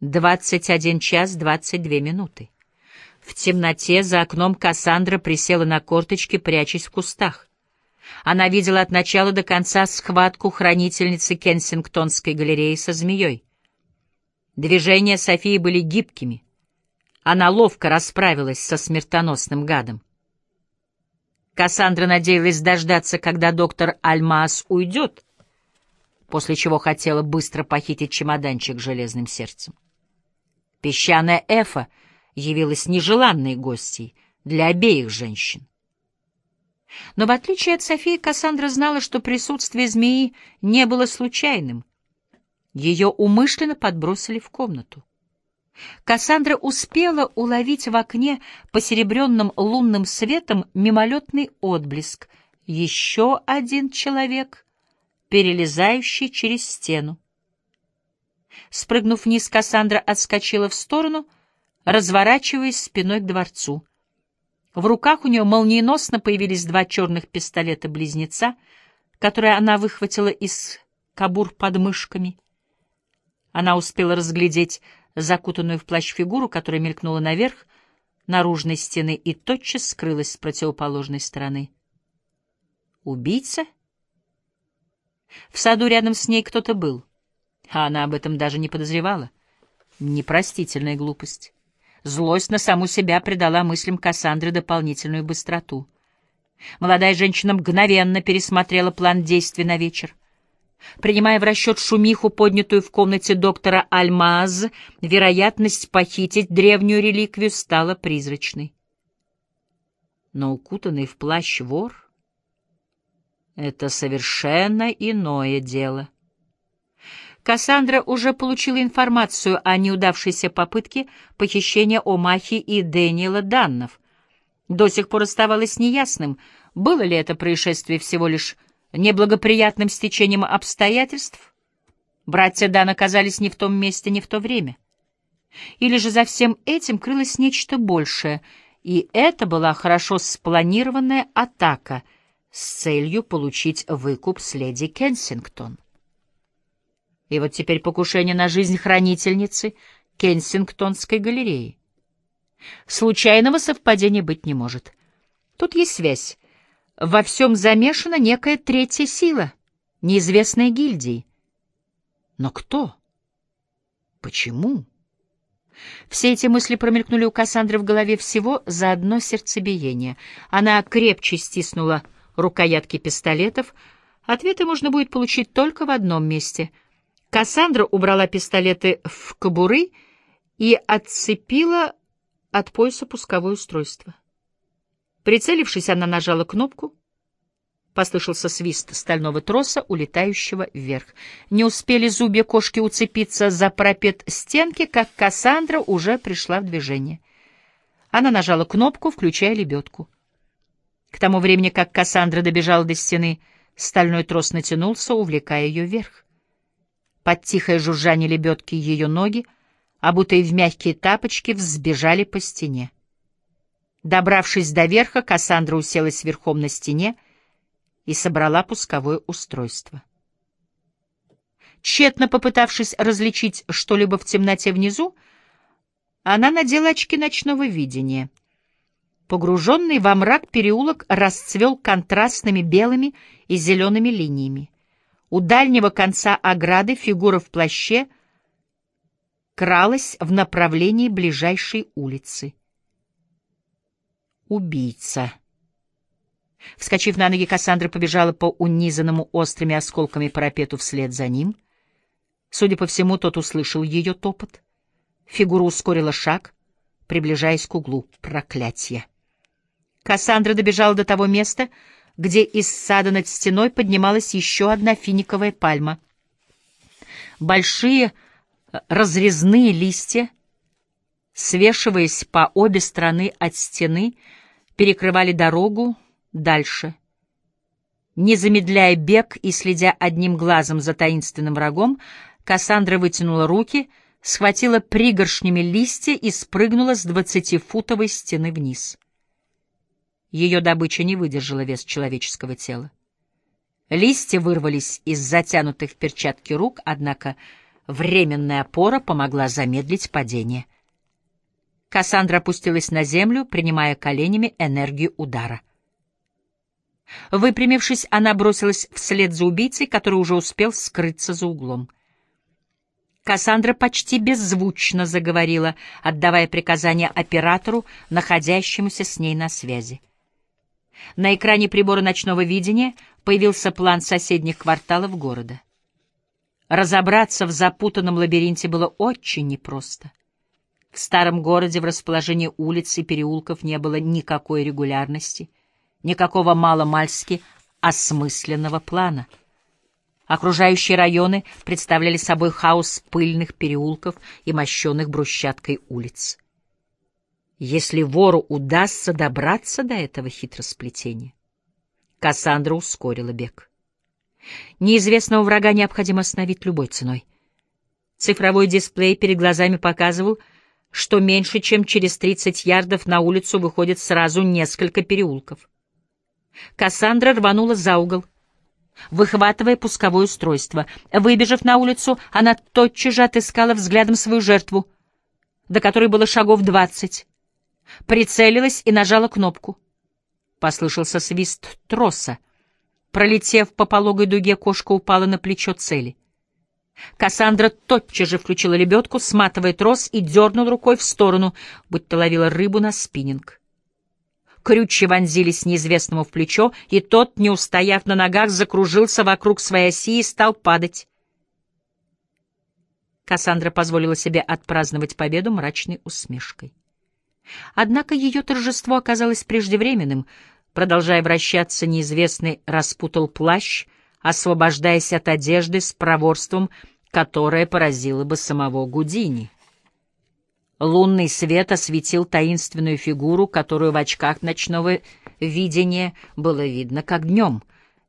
21 час 22 минуты. В темноте за окном Кассандра присела на корточки, прячась в кустах. Она видела от начала до конца схватку хранительницы Кенсингтонской галереи со змеей. Движения Софии были гибкими. Она ловко расправилась со смертоносным гадом. Кассандра надеялась дождаться, когда доктор Альмаас уйдет, после чего хотела быстро похитить чемоданчик железным сердцем. Песчаная Эфа явилась нежеланной гостьей для обеих женщин. Но в отличие от Софии, Кассандра знала, что присутствие змеи не было случайным. Ее умышленно подбросили в комнату. Кассандра успела уловить в окне посеребренным лунным светом мимолетный отблеск. Еще один человек, перелезающий через стену. Спрыгнув вниз, Кассандра отскочила в сторону, разворачиваясь спиной к дворцу. В руках у нее молниеносно появились два черных пистолета-близнеца, которые она выхватила из кабур под мышками. Она успела разглядеть закутанную в плащ фигуру, которая мелькнула наверх, наружной стены и тотчас скрылась с противоположной стороны. Убийца? В саду рядом с ней кто-то был, а она об этом даже не подозревала. Непростительная глупость. Злость на саму себя придала мыслям Кассандры дополнительную быстроту. Молодая женщина мгновенно пересмотрела план действий на вечер. Принимая в расчет шумиху, поднятую в комнате доктора Альмаз, вероятность похитить древнюю реликвию стала призрачной. Но укутанный в плащ вор — это совершенно иное дело. Кассандра уже получила информацию о неудавшейся попытке похищения Омахи и Дэниела Даннов. До сих пор оставалось неясным, было ли это происшествие всего лишь неблагоприятным стечением обстоятельств. Братья Дан оказались не в том месте, не в то время. Или же за всем этим крылось нечто большее, и это была хорошо спланированная атака с целью получить выкуп с леди Кенсингтон. И вот теперь покушение на жизнь хранительницы Кенсингтонской галереи. Случайного совпадения быть не может. Тут есть связь. Во всем замешана некая третья сила, неизвестная гильдии. Но кто? Почему? Все эти мысли промелькнули у Кассандры в голове всего за одно сердцебиение. Она крепче стиснула рукоятки пистолетов. Ответы можно будет получить только в одном месте — Кассандра убрала пистолеты в кобуры и отцепила от пояса пусковое устройство. Прицелившись, она нажала кнопку. Послышался свист стального троса, улетающего вверх. Не успели зубья кошки уцепиться за пропет стенки, как Кассандра уже пришла в движение. Она нажала кнопку, включая лебедку. К тому времени, как Кассандра добежала до стены, стальной трос натянулся, увлекая ее вверх. Под тихое жужжание лебедки ее ноги, обутые в мягкие тапочки, взбежали по стене. Добравшись до верха, Кассандра уселась верхом на стене и собрала пусковое устройство. Тщетно попытавшись различить что-либо в темноте внизу, она надела очки ночного видения. Погруженный во мрак переулок расцвел контрастными белыми и зелеными линиями. У дальнего конца ограды фигура в плаще кралась в направлении ближайшей улицы. Убийца. Вскочив на ноги, Кассандра побежала по унизанному острыми осколками парапету вслед за ним. Судя по всему, тот услышал ее топот. Фигура ускорила шаг, приближаясь к углу. Проклятье! Кассандра добежала до того места, где из сада над стеной поднималась еще одна финиковая пальма. Большие разрезные листья, свешиваясь по обе стороны от стены, перекрывали дорогу дальше. Не замедляя бег и следя одним глазом за таинственным врагом, Кассандра вытянула руки, схватила пригоршнями листья и спрыгнула с двадцатифутовой стены вниз. Ее добыча не выдержала вес человеческого тела. Листья вырвались из затянутых в перчатки рук, однако Временная опора помогла замедлить падение. Кассандра опустилась на землю, принимая коленями энергию удара. Выпрямившись, она бросилась вслед за убийцей, который уже успел скрыться за углом. Кассандра почти беззвучно заговорила, отдавая приказания оператору, находящемуся с ней на связи. На экране прибора ночного видения появился план соседних кварталов города. Разобраться в запутанном лабиринте было очень непросто. В старом городе в расположении улиц и переулков не было никакой регулярности, никакого маломальски осмысленного плана — Окружающие районы представляли собой хаос пыльных переулков и мощенных брусчаткой улиц. Если вору удастся добраться до этого хитросплетения, Кассандра ускорила бег. Неизвестного врага необходимо остановить любой ценой. Цифровой дисплей перед глазами показывал, что меньше чем через 30 ярдов на улицу выходит сразу несколько переулков. Кассандра рванула за угол, выхватывая пусковое устройство. Выбежав на улицу, она тотчас же отыскала взглядом свою жертву, до которой было шагов двадцать. Прицелилась и нажала кнопку. Послышался свист троса. Пролетев по пологой дуге, кошка упала на плечо цели. Кассандра тотчас же включила лебедку, сматывая трос и дернул рукой в сторону, будто ловила рыбу на спиннинг. Крючья вонзились неизвестному в плечо, и тот, не устояв на ногах, закружился вокруг своей оси и стал падать. Кассандра позволила себе отпраздновать победу мрачной усмешкой. Однако ее торжество оказалось преждевременным. Продолжая вращаться, неизвестный распутал плащ, освобождаясь от одежды с проворством, которое поразило бы самого Гудини. Лунный свет осветил таинственную фигуру, которую в очках ночного видения было видно как днем.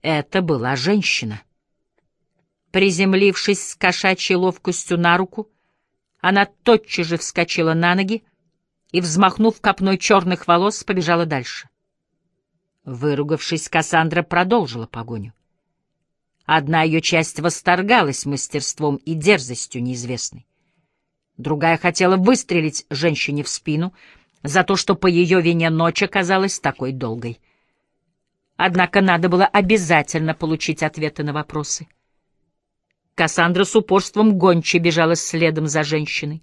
Это была женщина. Приземлившись с кошачьей ловкостью на руку, она тотчас же вскочила на ноги и, взмахнув копной черных волос, побежала дальше. Выругавшись, Кассандра продолжила погоню. Одна ее часть восторгалась мастерством и дерзостью неизвестной. Другая хотела выстрелить женщине в спину за то, что по ее вине ночь оказалась такой долгой. Однако надо было обязательно получить ответы на вопросы. Кассандра с упорством гончей бежала следом за женщиной.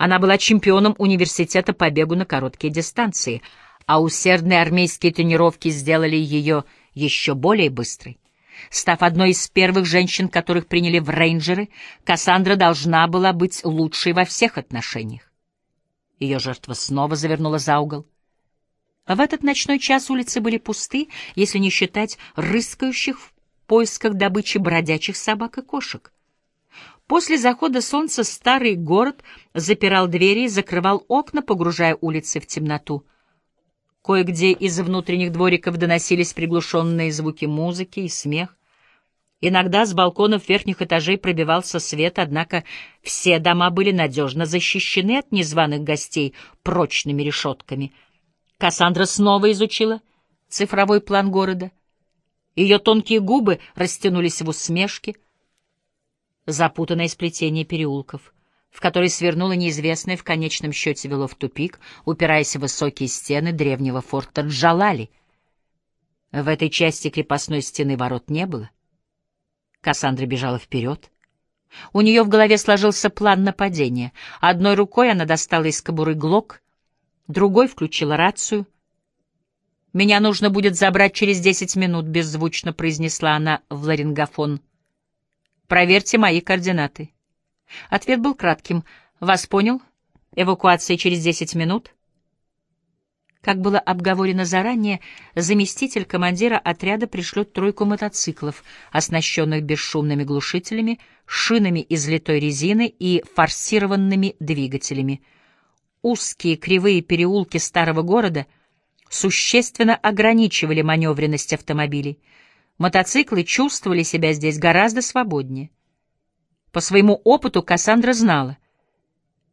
Она была чемпионом университета по бегу на короткие дистанции, а усердные армейские тренировки сделали ее еще более быстрой. Став одной из первых женщин, которых приняли в рейнджеры, Кассандра должна была быть лучшей во всех отношениях. Ее жертва снова завернула за угол. В этот ночной час улицы были пусты, если не считать рыскающих в поисках добычи бродячих собак и кошек. После захода солнца старый город запирал двери и закрывал окна, погружая улицы в темноту. Кое-где из внутренних двориков доносились приглушенные звуки музыки и смех. Иногда с балконов верхних этажей пробивался свет, однако все дома были надежно защищены от незваных гостей прочными решетками. Кассандра снова изучила цифровой план города. Ее тонкие губы растянулись в усмешке. Запутанное сплетение переулков, в который свернула неизвестное, в конечном счете вело в тупик, упираясь в высокие стены древнего форта Джалали. В этой части крепостной стены ворот не было. Кассандра бежала вперед. У нее в голове сложился план нападения. Одной рукой она достала из кобуры глок, другой включила рацию. «Меня нужно будет забрать через десять минут», — беззвучно произнесла она в ларингофон. «Проверьте мои координаты». Ответ был кратким. «Вас понял? Эвакуация через десять минут?» Как было обговорено заранее, заместитель командира отряда пришлет тройку мотоциклов, оснащенных бесшумными глушителями, шинами из литой резины и форсированными двигателями. Узкие кривые переулки старого города существенно ограничивали маневренность автомобилей. Мотоциклы чувствовали себя здесь гораздо свободнее. По своему опыту Кассандра знала —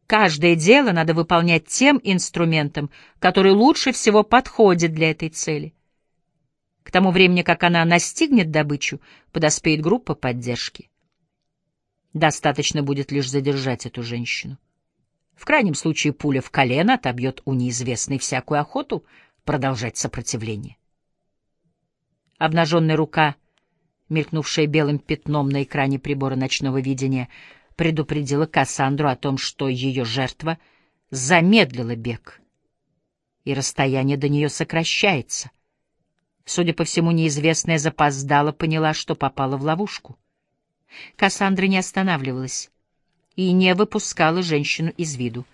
Каждое дело надо выполнять тем инструментом, который лучше всего подходит для этой цели. К тому времени, как она настигнет добычу, подоспеет группа поддержки. Достаточно будет лишь задержать эту женщину. В крайнем случае пуля в колено отобьет у неизвестной всякую охоту продолжать сопротивление. Обнаженная рука, мелькнувшая белым пятном на экране прибора ночного видения, предупредила Кассандру о том, что ее жертва замедлила бег, и расстояние до нее сокращается. Судя по всему, неизвестная запоздала поняла, что попала в ловушку. Кассандра не останавливалась и не выпускала женщину из виду.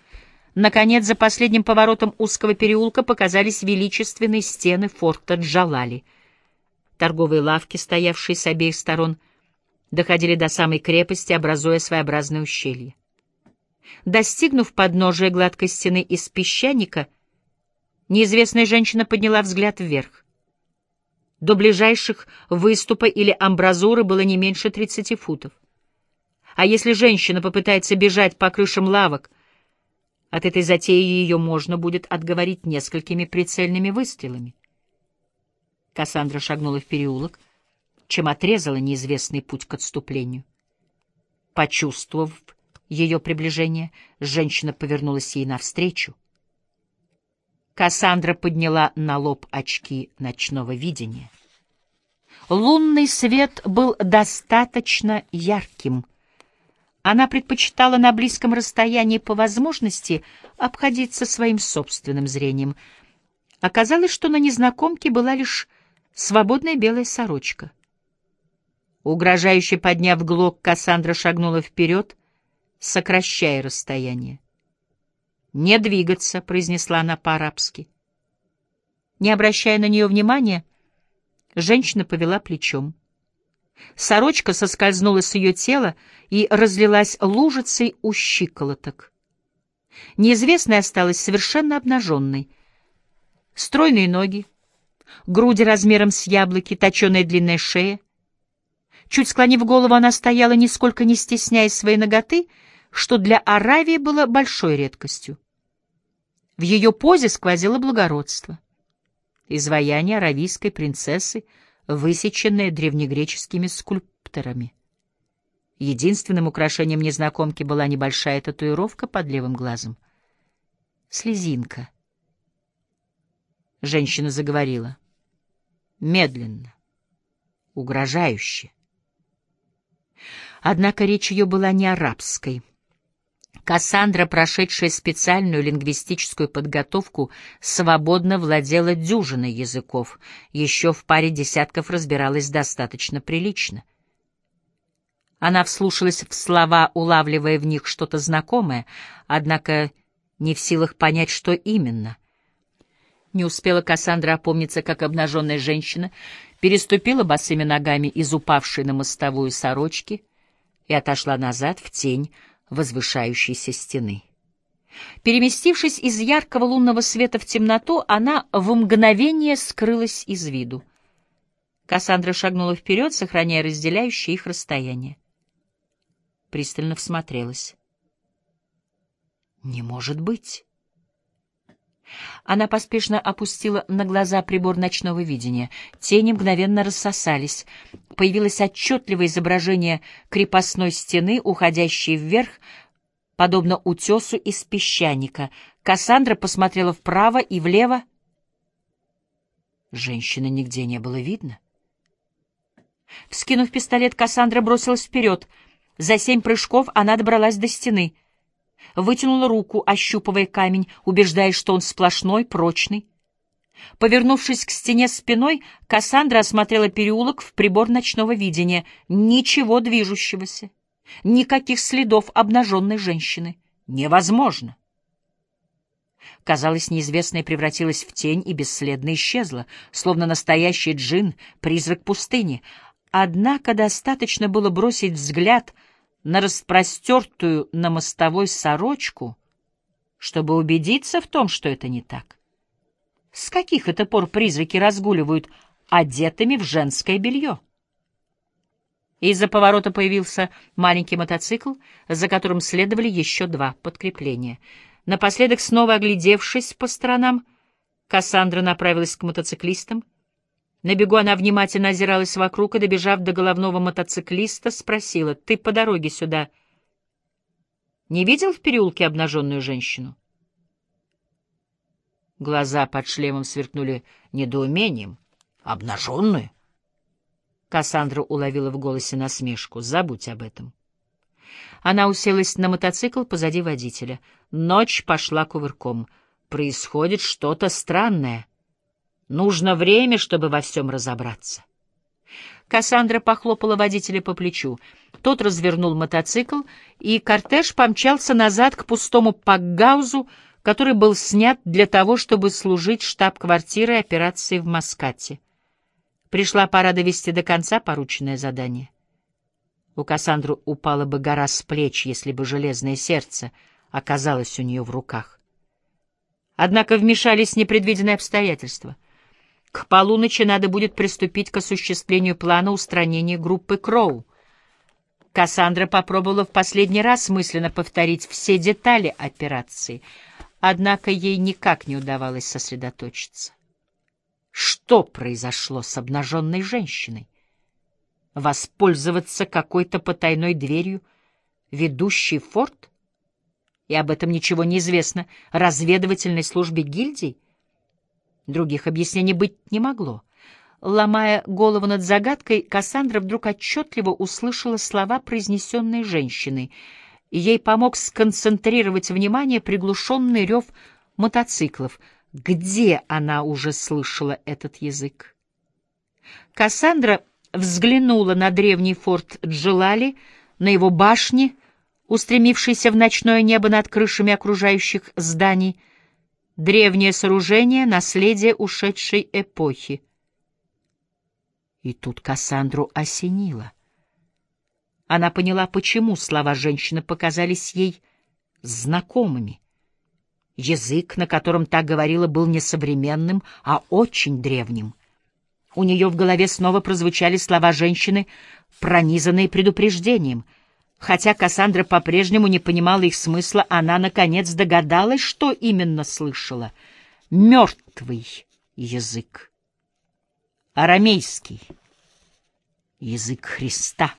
Наконец, за последним поворотом узкого переулка показались величественные стены форта Джалали. Торговые лавки, стоявшие с обеих сторон, доходили до самой крепости, образуя своеобразное ущелье. Достигнув подножия гладкой стены из песчаника, неизвестная женщина подняла взгляд вверх. До ближайших выступа или амбразуры было не меньше тридцати футов. А если женщина попытается бежать по крышам лавок, от этой затеи ее можно будет отговорить несколькими прицельными выстрелами. Кассандра шагнула в переулок, чем отрезала неизвестный путь к отступлению. Почувствовав ее приближение, женщина повернулась ей навстречу. Кассандра подняла на лоб очки ночного видения. Лунный свет был достаточно ярким — она предпочитала на близком расстоянии по возможности обходиться своим собственным зрением. Оказалось, что на незнакомке была лишь свободная белая сорочка. Угрожающе подняв глок, Кассандра шагнула вперед, сокращая расстояние. «Не двигаться», — произнесла она по-арабски. Не обращая на нее внимания, женщина повела плечом. Сорочка соскользнула с ее тела и разлилась лужицей у щиколоток. Неизвестная осталась совершенно обнаженной. Стройные ноги, груди размером с яблоки, точеная длинная шея. Чуть склонив голову, она стояла, нисколько не стесняясь своей ноготы, что для Аравии было большой редкостью. В ее позе сквозило благородство. Изваяние аравийской принцессы — высеченная древнегреческими скульпторами. Единственным украшением незнакомки была небольшая татуировка под левым глазом. Слезинка. Женщина заговорила. Медленно, угрожающе. Однако речь ее была не арабской — Кассандра, прошедшая специальную лингвистическую подготовку, свободно владела дюжиной языков, еще в паре десятков разбиралась достаточно прилично. Она вслушалась в слова, улавливая в них что-то знакомое, однако не в силах понять, что именно. Не успела Кассандра опомниться, как обнаженная женщина переступила босыми ногами из упавшей на мостовую сорочки и отошла назад в тень, возвышающейся стены. Переместившись из яркого лунного света в темноту, она в мгновение скрылась из виду. Кассандра шагнула вперед, сохраняя разделяющее их расстояние. Пристально всмотрелась. «Не может быть!» Она поспешно опустила на глаза прибор ночного видения. Тени мгновенно рассосались. Появилось отчетливое изображение крепостной стены, уходящей вверх, подобно утесу из песчаника. Кассандра посмотрела вправо и влево. Женщины нигде не было видно. Вскинув пистолет, Кассандра бросилась вперед. За семь прыжков она добралась до стены — вытянула руку, ощупывая камень, убеждаясь, что он сплошной, прочный. Повернувшись к стене спиной, Кассандра осмотрела переулок в прибор ночного видения. Ничего движущегося. Никаких следов обнаженной женщины. Невозможно. Казалось, неизвестная превратилась в тень и бесследно исчезла, словно настоящий джин, призрак пустыни. Однако достаточно было бросить взгляд — на распростертую на мостовой сорочку, чтобы убедиться в том, что это не так. С каких это пор призраки разгуливают одетыми в женское белье? Из-за поворота появился маленький мотоцикл, за которым следовали еще два подкрепления. Напоследок, снова оглядевшись по сторонам, Кассандра направилась к мотоциклистам. На бегу она внимательно озиралась вокруг и, добежав до головного мотоциклиста, спросила, «Ты по дороге сюда не видел в переулке обнаженную женщину?» Глаза под шлемом сверкнули недоумением. «Обнаженную?» Кассандра уловила в голосе насмешку. «Забудь об этом». Она уселась на мотоцикл позади водителя. Ночь пошла кувырком. Происходит что-то странное. Нужно время, чтобы во всем разобраться. Кассандра похлопала водителя по плечу. Тот развернул мотоцикл, и кортеж помчался назад к пустому пакгаузу, который был снят для того, чтобы служить штаб-квартирой операции в Маскате. Пришла пора довести до конца порученное задание. У Кассандры упала бы гора с плеч, если бы железное сердце оказалось у нее в руках. Однако вмешались непредвиденные обстоятельства — к полуночи надо будет приступить к осуществлению плана устранения группы Кроу. Кассандра попробовала в последний раз мысленно повторить все детали операции, однако ей никак не удавалось сосредоточиться. Что произошло с обнаженной женщиной? Воспользоваться какой-то потайной дверью, ведущей в форт? И об этом ничего не известно разведывательной службе гильдий? Других объяснений быть не могло. Ломая голову над загадкой, Кассандра вдруг отчетливо услышала слова, произнесенные женщиной. Ей помог сконцентрировать внимание приглушенный рев мотоциклов. Где она уже слышала этот язык? Кассандра взглянула на древний форт Джилали, на его башни, устремившиеся в ночное небо над крышами окружающих зданий — Древнее сооружение — наследие ушедшей эпохи. И тут Кассандру осенило. Она поняла, почему слова женщины показались ей знакомыми. Язык, на котором так говорила, был не современным, а очень древним. У нее в голове снова прозвучали слова женщины, пронизанные предупреждением — Хотя Кассандра по-прежнему не понимала их смысла, она, наконец, догадалась, что именно слышала. Мертвый язык. Арамейский. Язык Христа.